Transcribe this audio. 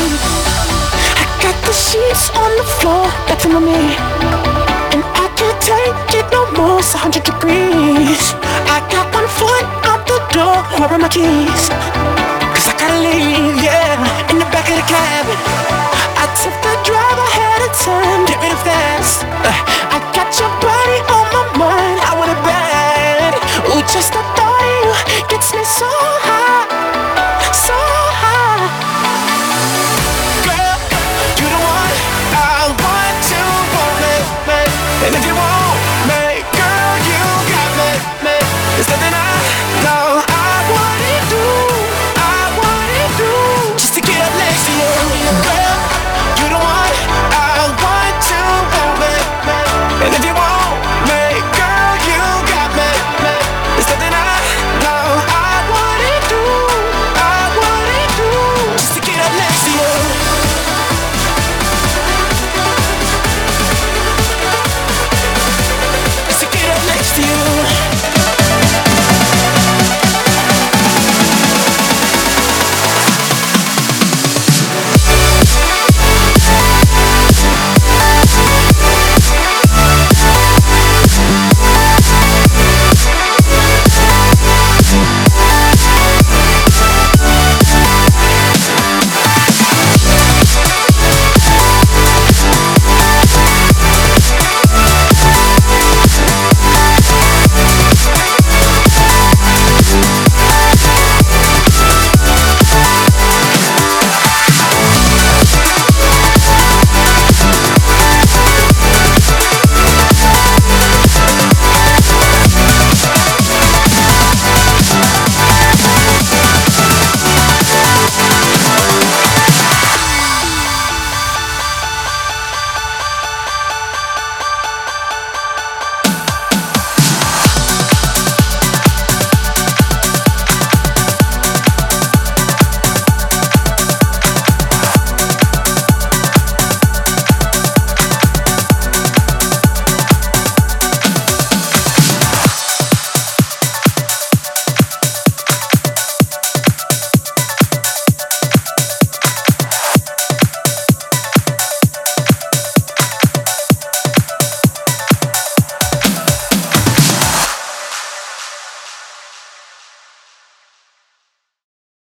I got the sheets on the floor betting on me. And I can't take it no more, it's 100 degrees. I got one foot out the door, where are my keys? Cause I gotta leave, yeah, in the back of the cab. I took the drive ahead of time, get rid of fast. Uh, I got your body on my mind, I want it bad. Ooh, just a